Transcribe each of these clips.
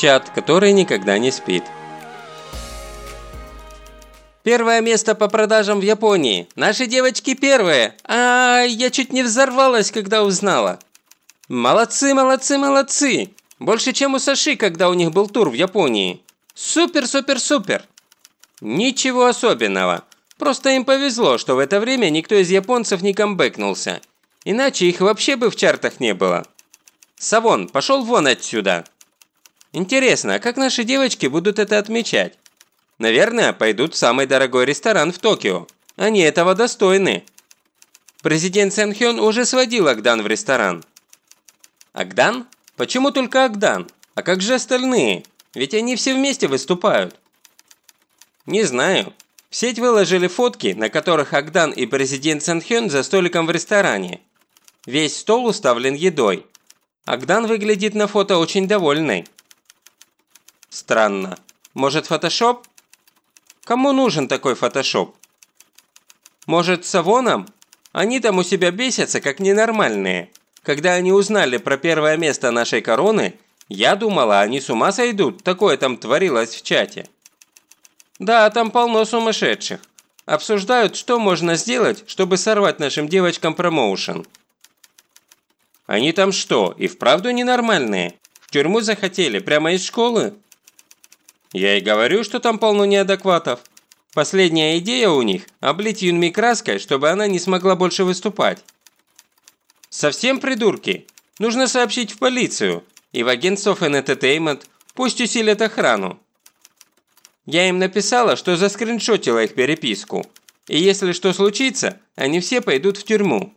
Чат, который никогда не спит. Первое место по продажам в Японии. Наши девочки первые. А я чуть не взорвалась, когда узнала. Молодцы, молодцы, молодцы. Больше, чем у Саши, когда у них был тур в Японии. Супер, супер, супер. Ничего особенного. Просто им повезло, что в это время никто из японцев не камбэкнулся. Иначе их вообще бы в чартах не было. Савон, пошел вон отсюда. Интересно, а как наши девочки будут это отмечать? Наверное, пойдут в самый дорогой ресторан в Токио. Они этого достойны. Президент Сэн Хён уже сводил Агдан в ресторан. Агдан? Почему только Агдан? А как же остальные? Ведь они все вместе выступают. Не знаю. В сеть выложили фотки, на которых Агдан и президент Сэн Хён за столиком в ресторане. Весь стол уставлен едой. Агдан выглядит на фото очень довольной. Странно. Может фотошоп? Кому нужен такой фотошоп? Может, с Авоном? Они там у себя бесятся, как ненормальные. Когда они узнали про первое место нашей короны, я думала, они с ума сойдут, такое там творилось в чате. Да, там полно сумасшедших. Обсуждают, что можно сделать, чтобы сорвать нашим девочкам промоушен. Они там что, и вправду ненормальные? В тюрьму захотели, прямо из школы? Я и говорю, что там полно неадекватов. Последняя идея у них – облить Юнми краской, чтобы она не смогла больше выступать. Совсем придурки? Нужно сообщить в полицию и в агентство Entertainment, пусть усилят охрану. Я им написала, что заскриншотила их переписку, и если что случится, они все пойдут в тюрьму.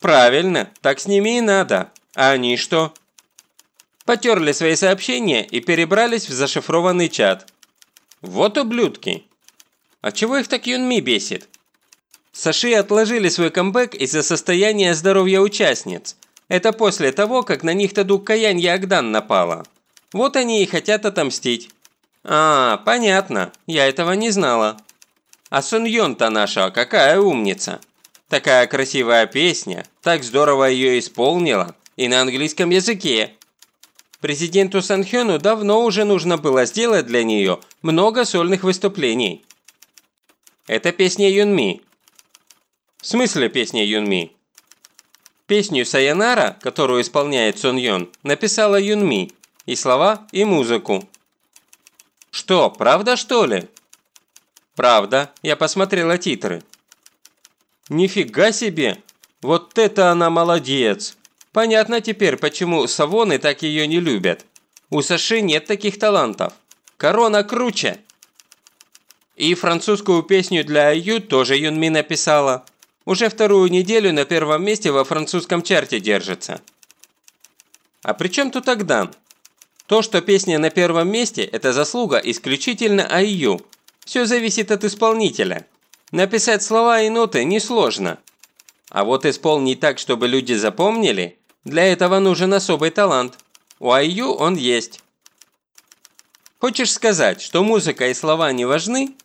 Правильно, так с ними и надо. А они что? Потерли свои сообщения и перебрались в зашифрованный чат. Вот ублюдки. А чего их так Юнми бесит? Саши отложили свой камбэк из-за состояния здоровья участниц. Это после того, как на них Тадук Каянья Ягдан напала. Вот они и хотят отомстить. А, понятно, я этого не знала. А Сун Йон-то наша какая умница. Такая красивая песня, так здорово ее исполнила, и на английском языке. Президенту Санхёну давно уже нужно было сделать для нее много сольных выступлений. Это песня Юнми. В смысле песня Юнми? Песню Саянара, которую исполняет Сон Йон, написала Юнми. И слова, и музыку. Что, правда что ли? Правда, я посмотрела титры. Нифига себе! Вот это она молодец! Понятно теперь, почему Савоны так ее не любят. У Саши нет таких талантов. Корона круче. И французскую песню для Аю тоже Юнми написала. Уже вторую неделю на первом месте во французском чарте держится. А при чем тут Агдан? То, что песня на первом месте, это заслуга исключительно Аю. Все зависит от исполнителя. Написать слова и ноты несложно. А вот исполнить так, чтобы люди запомнили, для этого нужен особый талант. У IU он есть. Хочешь сказать, что музыка и слова не важны?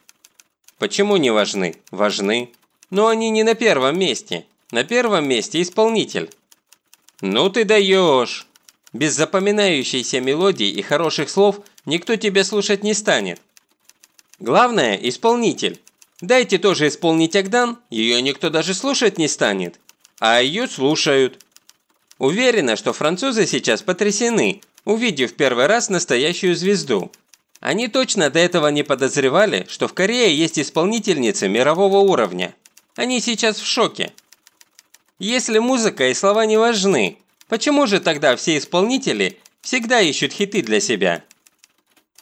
Почему не важны? Важны. Но они не на первом месте. На первом месте исполнитель. Ну ты даешь. Без запоминающейся мелодии и хороших слов никто тебя слушать не станет. Главное – исполнитель. Дайте тоже исполнить Агдан, ее никто даже слушать не станет. А ее слушают. Уверена, что французы сейчас потрясены, увидев первый раз настоящую звезду. Они точно до этого не подозревали, что в Корее есть исполнительницы мирового уровня. Они сейчас в шоке. Если музыка и слова не важны, почему же тогда все исполнители всегда ищут хиты для себя?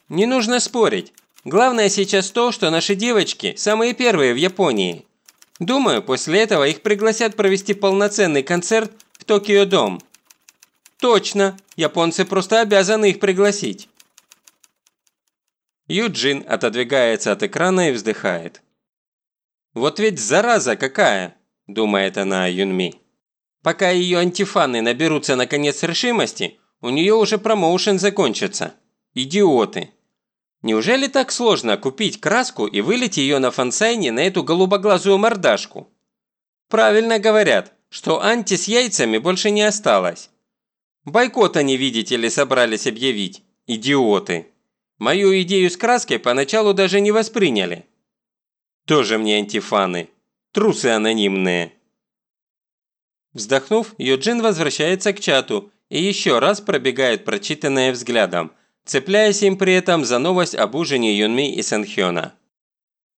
Не нужно спорить. Главное сейчас то, что наши девочки самые первые в Японии. Думаю, после этого их пригласят провести полноценный концерт Токио Дом. Точно, японцы просто обязаны их пригласить. Юджин отодвигается от экрана и вздыхает. «Вот ведь зараза какая!» – думает она о Юнми. «Пока ее антифаны наберутся наконец решимости, у нее уже промоушен закончится. Идиоты!» Неужели так сложно купить краску и вылить ее на фансайне на эту голубоглазую мордашку? Правильно говорят, что анти с яйцами больше не осталось. Бойкот они, видите ли, собрались объявить. Идиоты. Мою идею с краской поначалу даже не восприняли. Тоже мне антифаны. Трусы анонимные. Вздохнув, Юджин возвращается к чату и еще раз пробегает прочитанное взглядом, цепляясь им при этом за новость об ужине Юнми и Сэнхёна.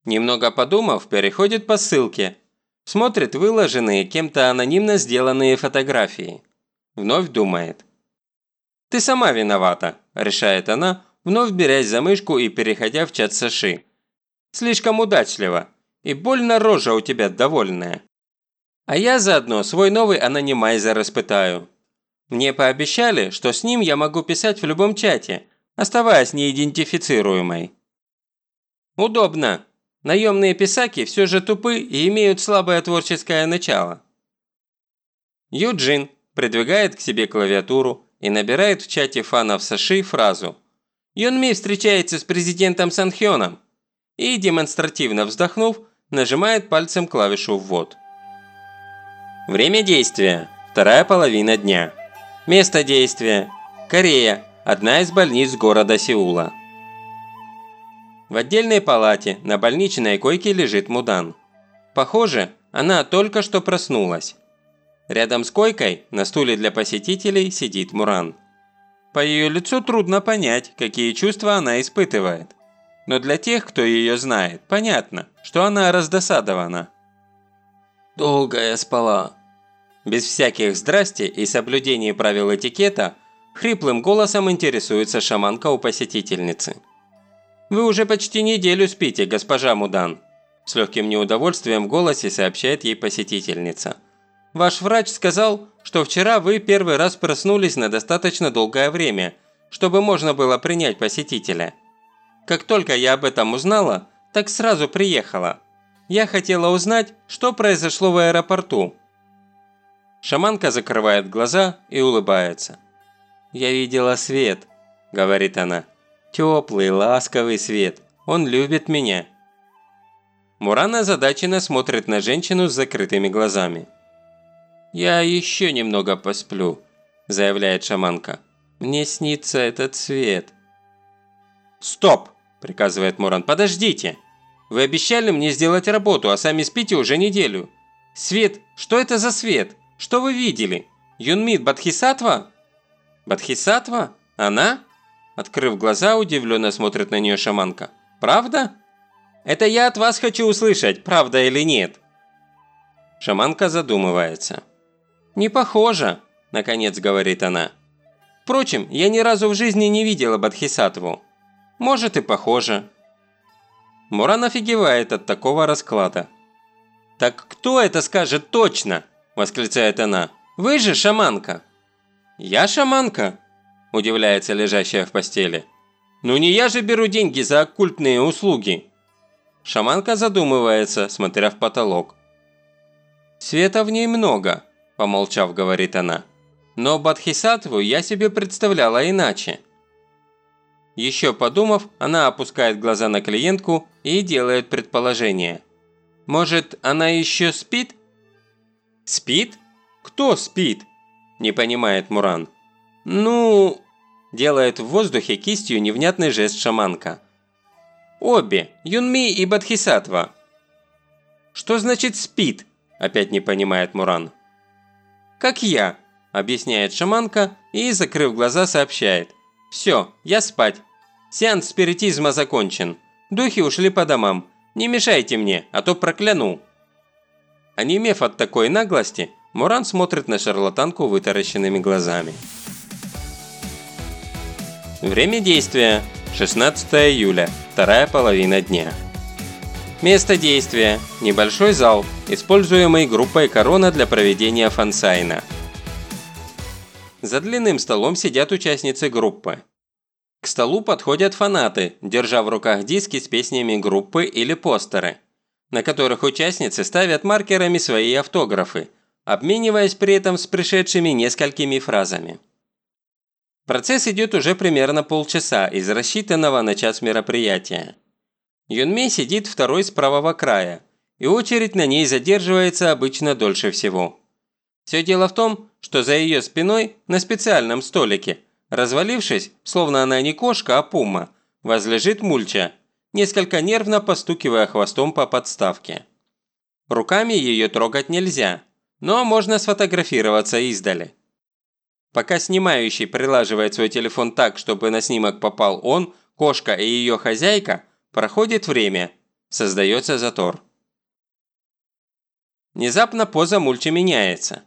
Немного подумав, переходит по ссылке, смотрит выложенные кем-то анонимно сделанные фотографии. Вновь думает. «Ты сама виновата», – решает она, вновь берясь за мышку и переходя в чат Саши. «Слишком удачливо, и больно рожа у тебя довольная. А я заодно свой новый анонимайзер испытаю. Мне пообещали, что с ним я могу писать в любом чате, оставаясь неидентифицируемой. Удобно. Наемные писаки все же тупы и имеют слабое творческое начало. Юджин придвигает к себе клавиатуру и набирает в чате фанов Саши фразу «Юнми встречается с президентом Санхёном» и, демонстративно вздохнув, нажимает пальцем клавишу «Ввод». Время действия – вторая половина дня. Место действия – Корея, одна из больниц города Сеула. В отдельной палате на больничной койке лежит Мудан. Похоже, она только что проснулась. Рядом с койкой, на стуле для посетителей, сидит Муран. По ее лицу трудно понять, какие чувства она испытывает. Но для тех, кто ее знает, понятно, что она раздосадована. «Долго я спала», без всяких «здрасте» и соблюдения правил этикета, хриплым голосом интересуется шаманка у посетительницы. «Вы уже почти неделю спите, госпожа Мудан», с легким неудовольствием в голосе сообщает ей посетительница. «Ваш врач сказал, что вчера вы первый раз проснулись на достаточно долгое время, чтобы можно было принять посетителя. Как только я об этом узнала, так сразу приехала. Я хотела узнать, что произошло в аэропорту, Шаманка закрывает глаза и улыбается. «Я видела свет», – говорит она. «Теплый, ласковый свет. Он любит меня». Мурана озадаченно смотрит на женщину с закрытыми глазами. «Я еще немного посплю», – заявляет шаманка. «Мне снится этот свет». «Стоп!» – приказывает Муран. «Подождите! Вы обещали мне сделать работу, а сами спите уже неделю. Свет, что это за свет?» Что вы видели? Юнмит Бадхисатва?» «Бадхисатва? Она?» Открыв глаза, удивленно смотрит на нее шаманка. «Правда?» «Это я от вас хочу услышать, правда или нет?» Шаманка задумывается. «Не похоже», – наконец говорит она. «Впрочем, я ни разу в жизни не видела Бадхисатву. Может и похоже». Муран офигевает от такого расклада. «Так кто это скажет точно?» – восклицает она. «Вы же шаманка!» «Я шаманка?» – удивляется лежащая в постели. «Ну не я же беру деньги за оккультные услуги!» Шаманка задумывается, смотря в потолок. «Света в ней много», – помолчав, говорит она. «Но Бадхисатву я себе представляла иначе». Еще подумав, она опускает глаза на клиентку и делает предположение. «Может, она еще спит?» «Спит? Кто спит?» – не понимает Муран. «Ну...» – делает в воздухе кистью невнятный жест шаманка. «Обе, Юнми и Бадхисатва». «Что значит спит?» – опять не понимает Муран. «Как я», – объясняет шаманка и, закрыв глаза, сообщает. «Все, я спать. Сеанс спиритизма закончен. Духи ушли по домам. Не мешайте мне, а то прокляну». Онемев от такой наглости, Муран смотрит на шарлатанку вытаращенными глазами. Время действия – 16 июля, вторая половина дня. Место действия – небольшой зал, используемый группой «Корона» для проведения фансайна. За длинным столом сидят участницы группы. К столу подходят фанаты, держа в руках диски с песнями группы или постеры – на которых участницы ставят маркерами свои автографы, обмениваясь при этом с пришедшими несколькими фразами. Процесс идет уже примерно полчаса из рассчитанного на час мероприятия. Юнмей сидит второй с правого края, и очередь на ней задерживается обычно дольше всего. Все дело в том, что за ее спиной на специальном столике Развалившись, словно она не кошка, а пума, возлежит мульча, несколько нервно постукивая хвостом по подставке. Руками ее трогать нельзя, но можно сфотографироваться издали. Пока снимающий прилаживает свой телефон так, чтобы на снимок попал он, кошка и ее хозяйка, проходит время, создается затор. Внезапно поза мульчи меняется.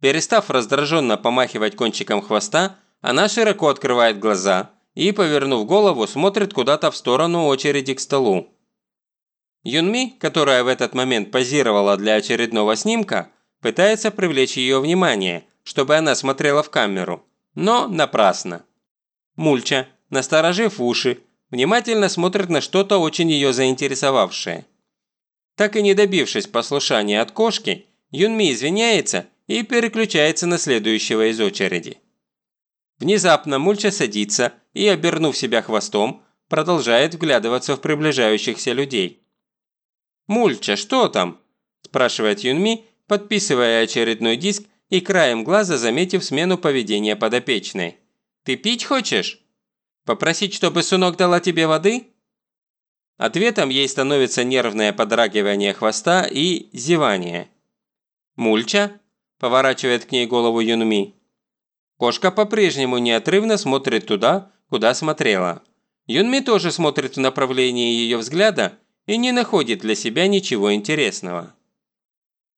Перестав раздраженно помахивать кончиком хвоста, она широко открывает глаза и, повернув голову, смотрит куда-то в сторону очереди к столу. Юнми, которая в этот момент позировала для очередного снимка, пытается привлечь ее внимание, чтобы она смотрела в камеру, но напрасно. Мульча, насторожив уши, внимательно смотрит на что-то очень ее заинтересовавшее. Так и не добившись послушания от кошки, Юнми извиняется и переключается на следующего из очереди. Внезапно Мульча садится и, обернув себя хвостом, продолжает вглядываться в приближающихся людей. «Мульча, что там?» – спрашивает Юнми, подписывая очередной диск и краем глаза заметив смену поведения подопечной. «Ты пить хочешь? Попросить, чтобы Сунок дала тебе воды?» Ответом ей становится нервное подрагивание хвоста и зевание. «Мульча?» – поворачивает к ней голову Юнми. Кошка по-прежнему неотрывно смотрит туда, куда смотрела. Юнми тоже смотрит в направлении ее взгляда и не находит для себя ничего интересного.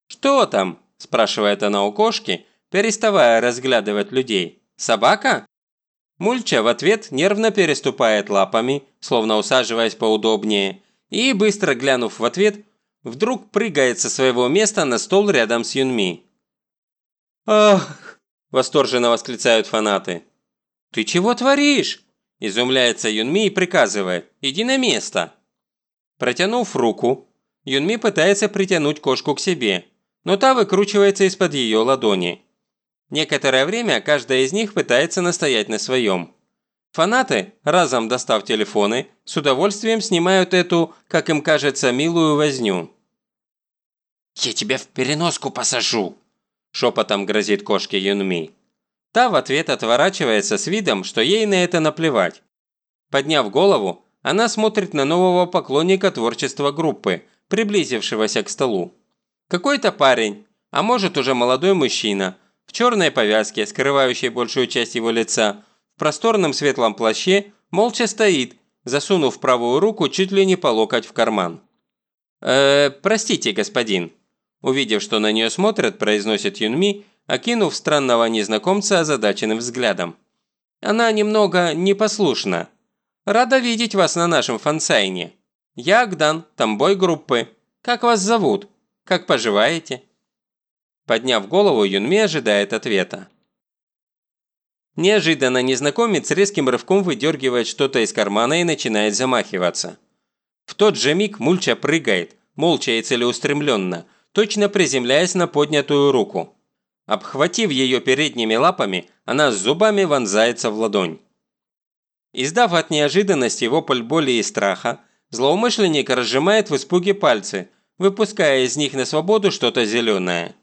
«Что там?» – спрашивает она у кошки, переставая разглядывать людей. «Собака?» Мульча в ответ нервно переступает лапами, словно усаживаясь поудобнее, и, быстро глянув в ответ, вдруг прыгает со своего места на стол рядом с Юнми. «Ах!» – восторженно восклицают фанаты. «Ты чего творишь?» – изумляется Юнми и приказывает. «Иди на место!» Протянув руку, Юнми пытается притянуть кошку к себе, но та выкручивается из-под ее ладони. Некоторое время каждая из них пытается настоять на своем. Фанаты, разом достав телефоны, с удовольствием снимают эту, как им кажется, милую возню. «Я тебя в переноску посажу!» – шепотом грозит кошке Юнми. Та в ответ отворачивается с видом, что ей на это наплевать. Подняв голову, она смотрит на нового поклонника творчества группы, приблизившегося к столу. Какой-то парень, а может уже молодой мужчина – в черной повязке, скрывающей большую часть его лица, в просторном светлом плаще, молча стоит, засунув правую руку чуть ли не по локоть в карман. «Э, простите, господин», увидев, что на нее смотрят, произносит Юнми, окинув странного незнакомца озадаченным взглядом. «Она немного непослушна. Рада видеть вас на нашем фансайне. Я Агдан, тамбой группы. Как вас зовут? Как поживаете?» Подняв голову, Юнми ожидает ответа. Неожиданно незнакомец резким рывком выдергивает что-то из кармана и начинает замахиваться. В тот же миг Мульча прыгает, молча и целеустремленно, точно приземляясь на поднятую руку. Обхватив ее передними лапами, она с зубами вонзается в ладонь. Издав от неожиданности вопль боли и страха, злоумышленник разжимает в испуге пальцы, выпуская из них на свободу что-то зеленое.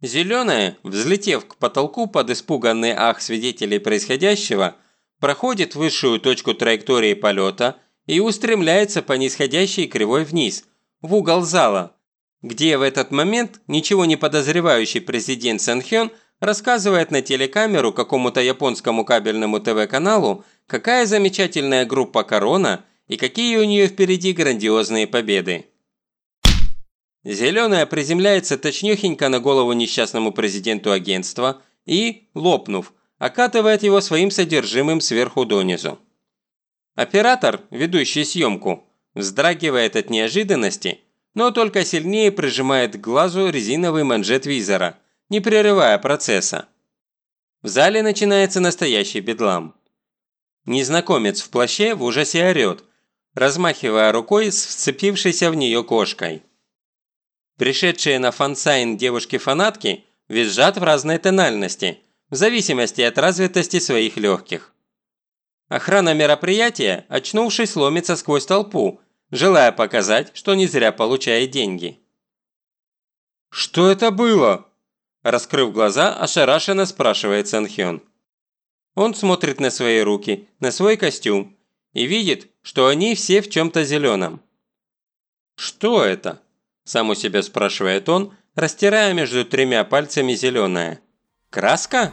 Зеленая, взлетев к потолку под испуганный ах свидетелей происходящего, проходит высшую точку траектории полета и устремляется по нисходящей кривой вниз, в угол зала, где в этот момент ничего не подозревающий президент Сэнхён рассказывает на телекамеру какому-то японскому кабельному ТВ-каналу, какая замечательная группа «Корона» и какие у нее впереди грандиозные победы. Зеленая приземляется точнёхенько на голову несчастному президенту агентства и, лопнув, окатывает его своим содержимым сверху донизу. Оператор, ведущий съемку, вздрагивает от неожиданности, но только сильнее прижимает к глазу резиновый манжет визора, не прерывая процесса. В зале начинается настоящий бедлам. Незнакомец в плаще в ужасе орёт, размахивая рукой с вцепившейся в нее кошкой. Пришедшие на фансайн девушки-фанатки визжат в разной тональности, в зависимости от развитости своих легких. Охрана мероприятия, очнувшись, ломится сквозь толпу, желая показать, что не зря получает деньги. «Что это было?» Раскрыв глаза, ошарашенно спрашивает Санхён. Он смотрит на свои руки, на свой костюм и видит, что они все в чем-то зеленом. «Что это?» – сам у себя спрашивает он, растирая между тремя пальцами зеленое. «Краска?»